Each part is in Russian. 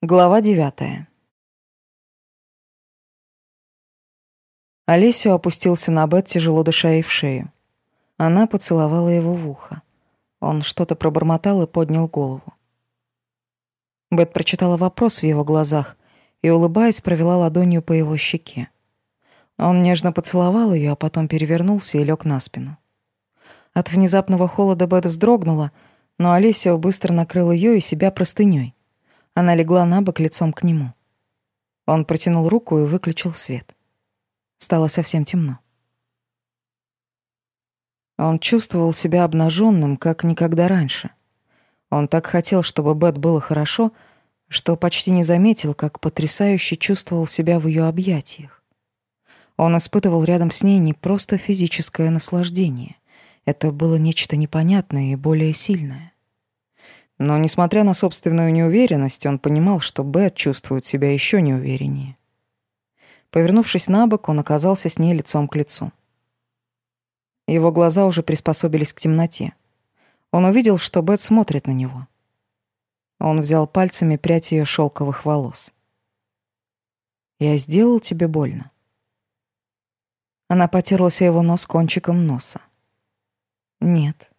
Глава девятая. Олесю опустился на бет, тяжело дыша и в шею. Она поцеловала его в ухо. Он что-то пробормотал и поднял голову. Бет прочитала вопрос в его глазах и, улыбаясь, провела ладонью по его щеке. Он нежно поцеловал ее, а потом перевернулся и лег на спину. От внезапного холода Бет вздрогнула, но Олесио быстро накрыл ее и себя простыней. Она легла на бок лицом к нему. Он протянул руку и выключил свет. Стало совсем темно. Он чувствовал себя обнаженным, как никогда раньше. Он так хотел, чтобы Бет было хорошо, что почти не заметил, как потрясающе чувствовал себя в ее объятиях. Он испытывал рядом с ней не просто физическое наслаждение. Это было нечто непонятное и более сильное. Но, несмотря на собственную неуверенность, он понимал, что Бет чувствует себя еще неувереннее. Повернувшись на бок, он оказался с ней лицом к лицу. Его глаза уже приспособились к темноте. Он увидел, что Бет смотрит на него. Он взял пальцами прядь ее шелковых волос. «Я сделал тебе больно?» Она потерлась его нос кончиком носа. «Нет».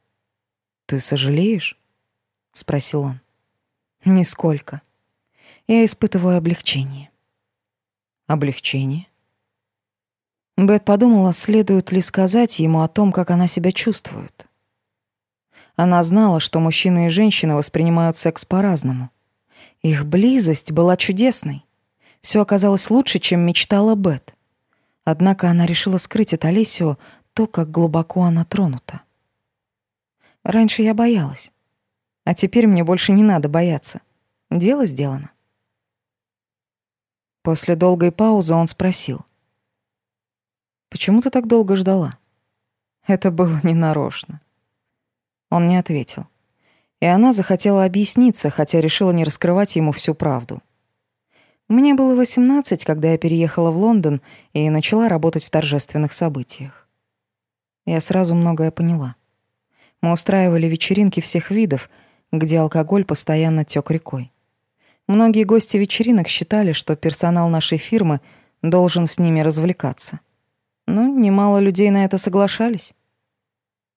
«Ты сожалеешь?» — спросил он. «Нисколько. Я испытываю облегчение». «Облегчение?» Бет подумала, следует ли сказать ему о том, как она себя чувствует. Она знала, что мужчины и женщины воспринимают секс по-разному. Их близость была чудесной. Все оказалось лучше, чем мечтала Бет. Однако она решила скрыть от Олесио то, как глубоко она тронута. Раньше я боялась. А теперь мне больше не надо бояться. Дело сделано. После долгой паузы он спросил. «Почему ты так долго ждала?» Это было ненарочно. Он не ответил. И она захотела объясниться, хотя решила не раскрывать ему всю правду. Мне было 18, когда я переехала в Лондон и начала работать в торжественных событиях. Я сразу многое поняла. Мы устраивали вечеринки всех видов — где алкоголь постоянно тёк рекой. Многие гости вечеринок считали, что персонал нашей фирмы должен с ними развлекаться. Но немало людей на это соглашались.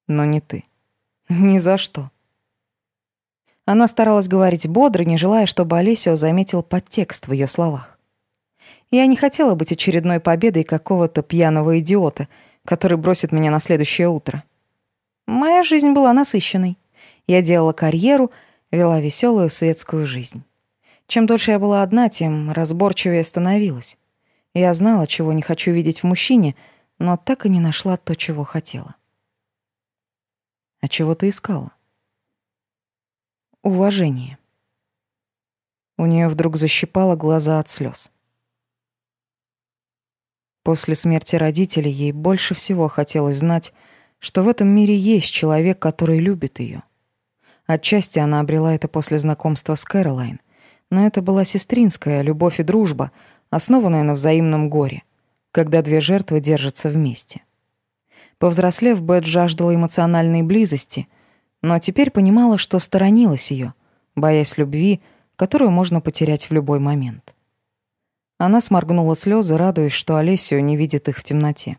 Но не ты. Ни за что. Она старалась говорить бодро, не желая, чтобы Олесио заметил подтекст в её словах. Я не хотела быть очередной победой какого-то пьяного идиота, который бросит меня на следующее утро. Моя жизнь была насыщенной. Я делала карьеру, вела веселую светскую жизнь. Чем дольше я была одна, тем разборчивее становилась. Я знала, чего не хочу видеть в мужчине, но так и не нашла то, чего хотела. А чего ты искала? Уважение. У нее вдруг защипало глаза от слез. После смерти родителей ей больше всего хотелось знать, что в этом мире есть человек, который любит ее. Отчасти она обрела это после знакомства с Кэролайн, но это была сестринская любовь и дружба, основанная на взаимном горе, когда две жертвы держатся вместе. Повзрослев, Бет жаждала эмоциональной близости, но теперь понимала, что сторонилась ее, боясь любви, которую можно потерять в любой момент. Она сморгнула слезы, радуясь, что Олесио не видит их в темноте.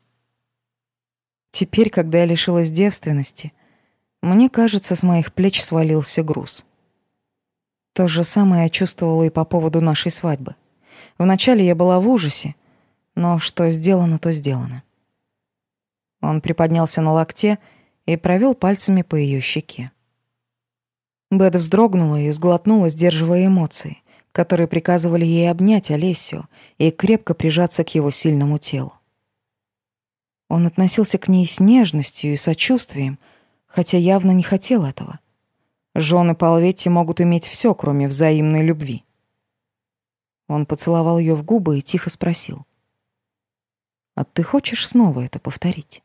Теперь, когда я лишилась девственности — мне кажется, с моих плеч свалился груз. То же самое я чувствовала и по поводу нашей свадьбы. Вначале я была в ужасе, но что сделано, то сделано. Он приподнялся на локте и провел пальцами по ее щеке. Бет вздрогнула и сглотнула, сдерживая эмоции, которые приказывали ей обнять Олесио и крепко прижаться к его сильному телу. Он относился к ней с нежностью и сочувствием, хотя явно не хотел этого. Жены Палветти могут иметь все, кроме взаимной любви. Он поцеловал ее в губы и тихо спросил. «А ты хочешь снова это повторить?»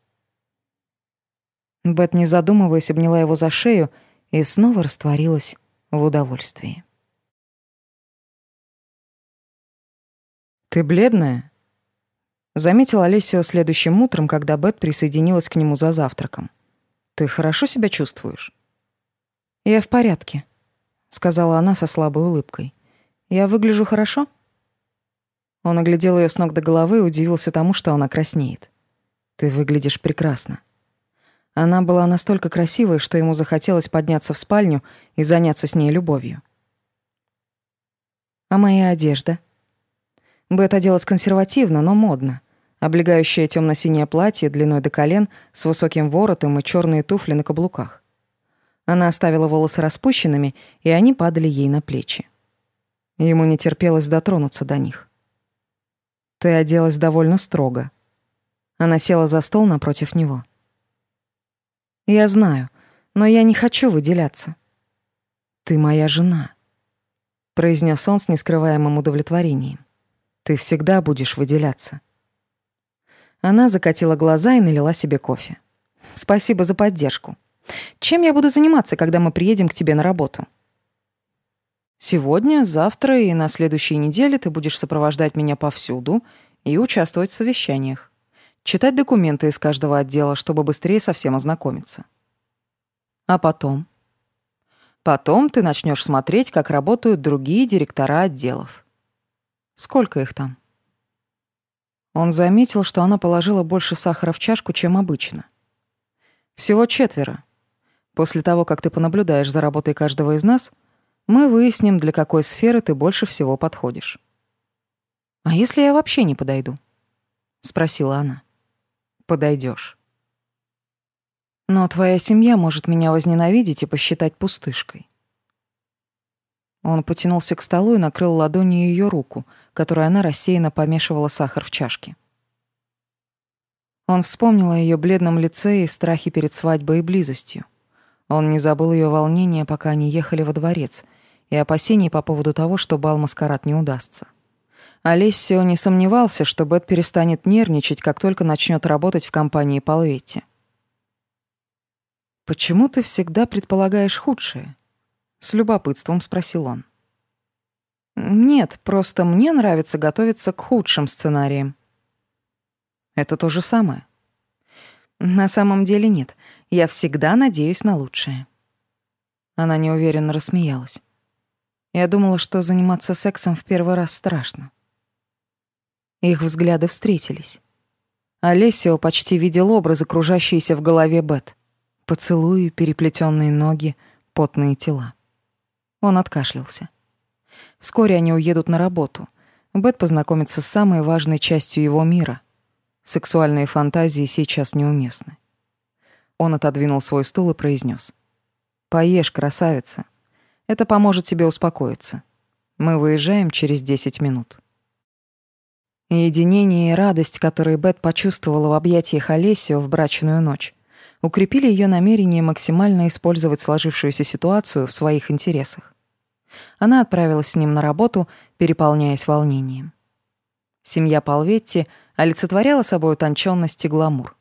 Бет, не задумываясь, обняла его за шею и снова растворилась в удовольствии. «Ты бледная?» Заметил Олесио следующим утром, когда Бет присоединилась к нему за завтраком. Ты хорошо себя чувствуешь? Я в порядке, сказала она со слабой улыбкой. Я выгляжу хорошо?» Он оглядел ее с ног до головы и удивился тому, что она краснеет. «Ты выглядишь прекрасно». Она была настолько красивой, что ему захотелось подняться в спальню и заняться с ней любовью. «А моя одежда?» Бет оделась консервативно, но модно. Облегающее темно синее платье длиной до колен с высоким воротом и черные туфли на каблуках. Она оставила волосы распущенными, и они падали ей на плечи. Ему не терпелось дотронуться до них. «Ты оделась довольно строго». Она села за стол напротив него. Я знаю, но я не хочу выделяться. Ты моя жена, произнес он с нескрываемым удовлетворением. Ты всегда будешь выделяться. Она закатила глаза и налила себе кофе. Спасибо за поддержку. Чем я буду заниматься, когда мы приедем к тебе на работу? Сегодня, завтра и на следующей неделе ты будешь сопровождать меня повсюду и участвовать в совещаниях читать документы из каждого отдела, чтобы быстрее со всем ознакомиться. А потом? Потом ты начнешь смотреть, как работают другие директора отделов. Сколько их там? Он заметил, что она положила больше сахара в чашку, чем обычно. Всего четверо. После того, как ты понаблюдаешь за работой каждого из нас, мы выясним, для какой сферы ты больше всего подходишь. А если я вообще не подойду? спросила она подойдешь. Но твоя семья может меня возненавидеть и посчитать пустышкой. Он потянулся к столу и накрыл ладонью ее руку, которой она рассеянно помешивала сахар в чашке. Он вспомнил о ее бледном лице и страхе перед свадьбой и близостью. Он не забыл ее волнения, пока они ехали во дворец, и опасений по поводу того, что бал-маскарад не удастся. Олесио не сомневался, что Бет перестанет нервничать, как только начнет работать в компании Полветти. «Почему ты всегда предполагаешь худшее?» — с любопытством спросил он. «Нет, просто мне нравится готовиться к худшим сценариям». «Это то же самое». «На самом деле нет. Я всегда надеюсь на лучшее». Она неуверенно рассмеялась. Я думала, что заниматься сексом в первый раз страшно. Их взгляды встретились. Олесио почти видел образы, кружащиеся в голове Бет. Поцелуи, переплетенные ноги, потные тела. Он откашлялся. Вскоре они уедут на работу. Бет познакомится с самой важной частью его мира. Сексуальные фантазии сейчас неуместны. Он отодвинул свой стул и произнес: «Поешь, красавица. Это поможет тебе успокоиться. Мы выезжаем через десять минут». Единение и радость, которые Бет почувствовала в объятиях Олесио в брачную ночь, укрепили ее намерение максимально использовать сложившуюся ситуацию в своих интересах. Она отправилась с ним на работу, переполняясь волнением. Семья Палветти олицетворяла собой утонченность и гламур.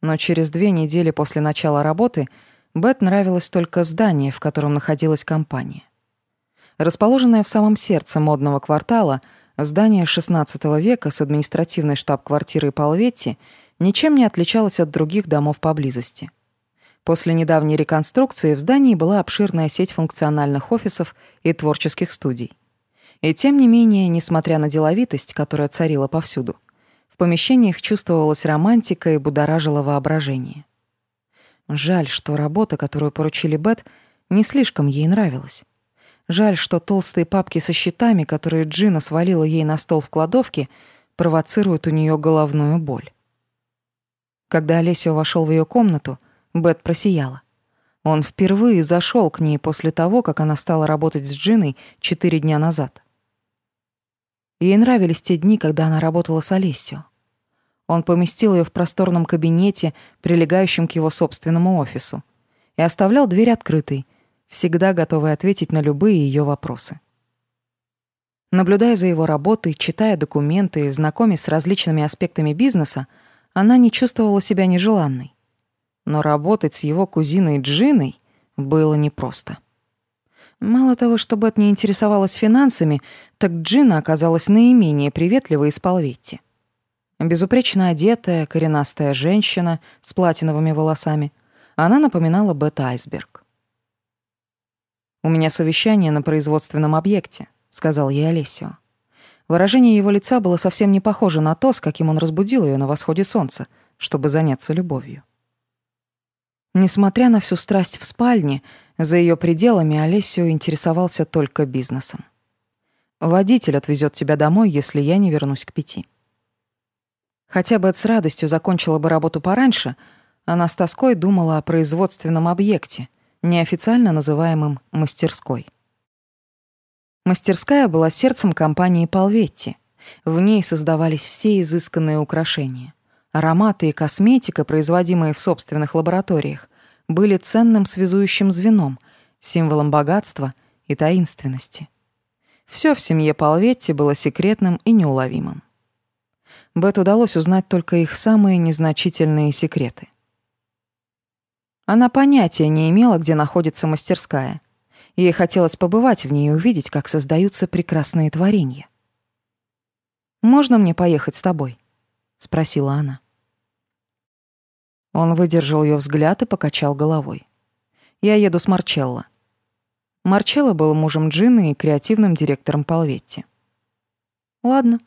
Но через две недели после начала работы Бет нравилось только здание, в котором находилась компания. Расположенное в самом сердце модного квартала — Здание XVI века с административной штаб-квартирой Палветти ничем не отличалось от других домов поблизости. После недавней реконструкции в здании была обширная сеть функциональных офисов и творческих студий. И тем не менее, несмотря на деловитость, которая царила повсюду, в помещениях чувствовалась романтика и будоражила воображение. Жаль, что работа, которую поручили Бет, не слишком ей нравилась. Жаль, что толстые папки со счетами, которые Джина свалила ей на стол в кладовке, провоцируют у нее головную боль. Когда Олесио вошел в ее комнату, Бет просияла. Он впервые зашел к ней после того, как она стала работать с Джиной четыре дня назад. Ей нравились те дни, когда она работала с Олесио. Он поместил ее в просторном кабинете, прилегающем к его собственному офису, и оставлял дверь открытой — всегда готовый ответить на любые ее вопросы. Наблюдая за его работой, читая документы знакомясь с различными аспектами бизнеса, она не чувствовала себя нежеланной. Но работать с его кузиной Джиной было непросто. Мало того, что Бет не интересовалась финансами, так Джина оказалась наименее приветливой из Полветти. Безупречно одетая, коренастая женщина с платиновыми волосами, она напоминала Бет Айсберг. У меня совещание на производственном объекте, сказал ей Олесио. Выражение его лица было совсем не похоже на то, с каким он разбудил ее на восходе солнца, чтобы заняться любовью. Несмотря на всю страсть в спальне, за ее пределами Олесио интересовался только бизнесом. «Водитель отвезет тебя домой, если я не вернусь к пяти». Хотя бы с радостью закончила бы работу пораньше, она с тоской думала о производственном объекте, неофициально называемом мастерской. Мастерская была сердцем компании Полветти. В ней создавались все изысканные украшения. Ароматы и косметика, производимые в собственных лабораториях, были ценным связующим звеном, символом богатства и таинственности. Все в семье Полветти было секретным и неуловимым. Бет удалось узнать только их самые незначительные секреты. Она понятия не имела, где находится мастерская — Ей хотелось побывать в ней и увидеть, как создаются прекрасные творения. «Можно мне поехать с тобой?» — спросила она. Он выдержал ее взгляд и покачал головой. «Я еду с Марчелло». Марчелло был мужем Джины и креативным директором Полветти. «Ладно».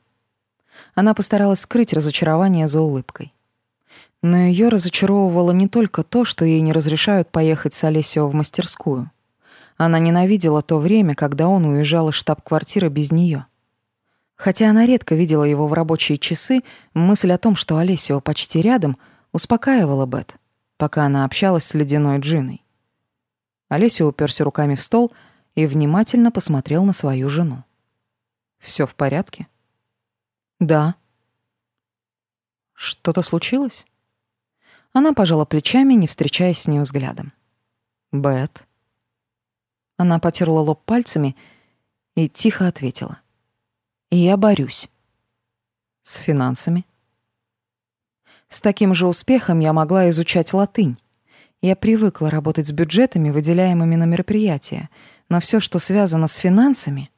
Она постаралась скрыть разочарование за улыбкой. Но ее разочаровывало не только то, что ей не разрешают поехать с Олесио в мастерскую — она ненавидела то время, когда он уезжал из штаб-квартиры без нее. Хотя она редко видела его в рабочие часы, мысль о том, что Олесио почти рядом, успокаивала Бет, пока она общалась с ледяной Джиной. Олесио уперся руками в стол и внимательно посмотрел на свою жену. Все в порядке?» «Да». «Что-то случилось?» Она пожала плечами, не встречаясь с ним взглядом. «Бет», она потерла лоб пальцами и тихо ответила. «Я борюсь». «С финансами?» С таким же успехом я могла изучать латынь. Я привыкла работать с бюджетами, выделяемыми на мероприятия, но все, что связано с финансами,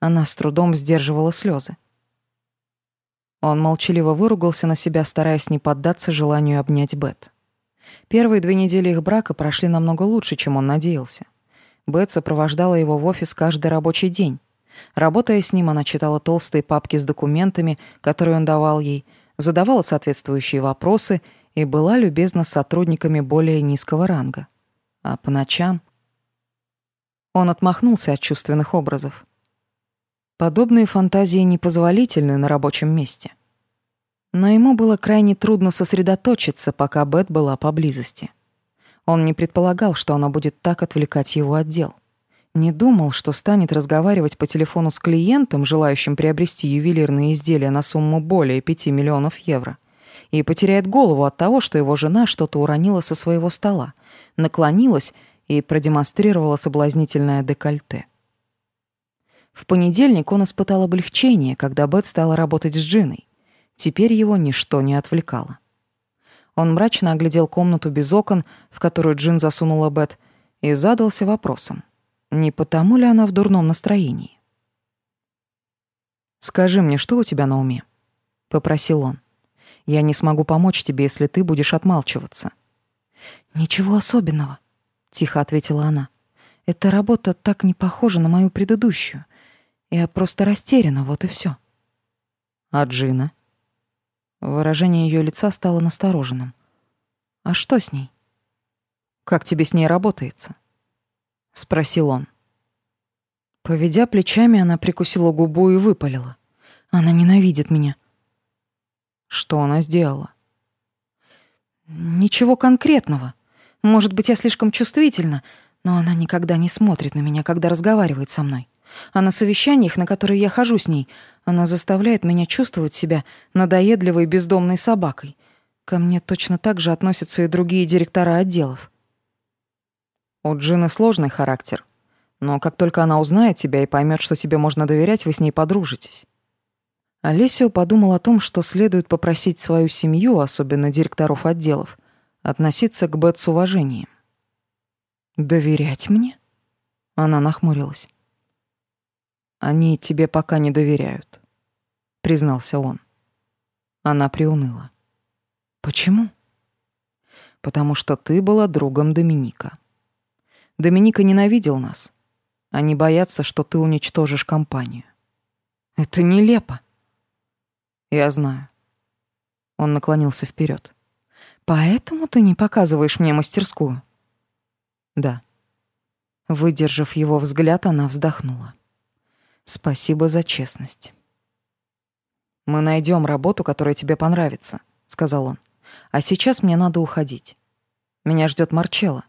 она с трудом сдерживала слезы. Он молчаливо выругался на себя, стараясь не поддаться желанию обнять Бет. Первые две недели их брака прошли намного лучше, чем он надеялся. Бет сопровождала его в офис каждый рабочий день. Работая с ним, она читала толстые папки с документами, которые он давал ей, задавала соответствующие вопросы и была любезна с сотрудниками более низкого ранга. А по ночам... Он отмахнулся от чувственных образов. Подобные фантазии непозволительны на рабочем месте. Но ему было крайне трудно сосредоточиться, пока Бет была поблизости. Он не предполагал, что она будет так отвлекать его от дел. Не думал, что станет разговаривать по телефону с клиентом, желающим приобрести ювелирные изделия на сумму более 5 миллионов евро, и потеряет голову от того, что его жена что-то уронила со своего стола, наклонилась и продемонстрировала соблазнительное декольте. В понедельник он испытал облегчение, когда Бет стала работать с Джиной. Теперь его ничто не отвлекало. Он мрачно оглядел комнату без окон, в которую Джин засунула Бет, и задался вопросом, не потому ли она в дурном настроении. «Скажи мне, что у тебя на уме?» — попросил он. «Я не смогу помочь тебе, если ты будешь отмалчиваться». «Ничего особенного», — тихо ответила она. «Эта работа так не похожа на мою предыдущую. Я просто растеряна, вот и все. «А Джина?» Выражение ее лица стало настороженным. «А что с ней?» «Как тебе с ней работается?» — спросил он. Поведя плечами, она прикусила губу и выпалила. «Она ненавидит меня». «Что она сделала?» «Ничего конкретного. Может быть, я слишком чувствительна, но она никогда не смотрит на меня, когда разговаривает со мной. А на совещаниях, на которые я хожу с ней, она заставляет меня чувствовать себя надоедливой бездомной собакой. Ко мне точно так же относятся и другие директора отделов. У Джины сложный характер. Но как только она узнает тебя и поймет, что тебе можно доверять, вы с ней подружитесь. Олесио подумал о том, что следует попросить свою семью, особенно директоров отделов, относиться к Бет с уважением. «Доверять мне?» Она нахмурилась. Они тебе пока не доверяют, признался он. Она приуныла. Почему? Потому что ты была другом Доминика. Доминика ненавидел нас. Они боятся, что ты уничтожишь компанию. Это нелепо. Я знаю. Он наклонился вперед. Поэтому ты не показываешь мне мастерскую? Да. Выдержав его взгляд, она вздохнула. Спасибо за честность. Мы найдем работу, которая тебе понравится, сказал он. А сейчас мне надо уходить. Меня ждет Марчелло.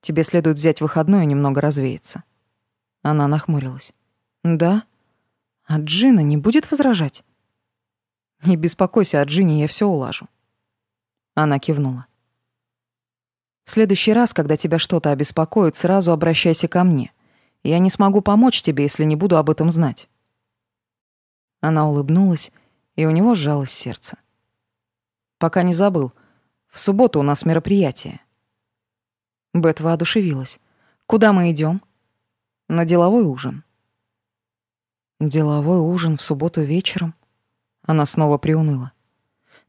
Тебе следует взять выходной и немного развеяться. Она нахмурилась. Да? А Джина не будет возражать? Не беспокойся о Джине, я все улажу. Она кивнула. В следующий раз, когда тебя что-то обеспокоит, сразу обращайся ко мне. Я не смогу помочь тебе, если не буду об этом знать. Она улыбнулась, и у него сжалось сердце. Пока не забыл. В субботу у нас мероприятие. Бет воодушевилась. Куда мы идем? На деловой ужин. Деловой ужин в субботу вечером? Она снова приуныла.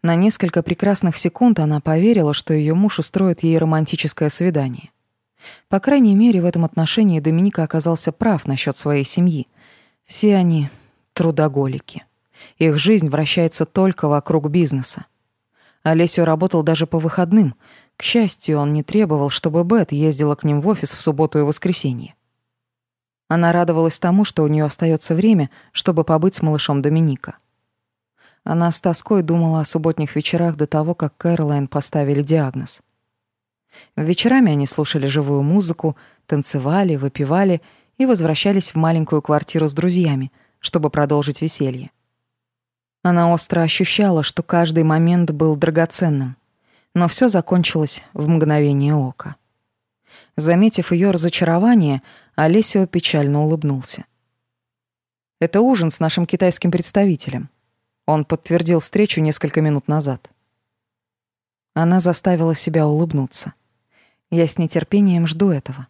На несколько прекрасных секунд она поверила, что ее муж устроит ей романтическое свидание. По крайней мере, в этом отношении Доминика оказался прав насчет своей семьи. Все они трудоголики. Их жизнь вращается только вокруг бизнеса. Олесио работал даже по выходным. К счастью, он не требовал, чтобы Бет ездила к ним в офис в субботу и воскресенье. Она радовалась тому, что у нее остается время, чтобы побыть с малышом Доминика. Она с тоской думала о субботних вечерах до того, как Кэролайн поставили диагноз. Вечерами они слушали живую музыку, танцевали, выпивали и возвращались в маленькую квартиру с друзьями, чтобы продолжить веселье. Она остро ощущала, что каждый момент был драгоценным, но все закончилось в мгновение ока. Заметив ее разочарование, Олесио печально улыбнулся. «Это ужин с нашим китайским представителем», он подтвердил встречу несколько минут назад. Она заставила себя улыбнуться. Я с нетерпением жду этого.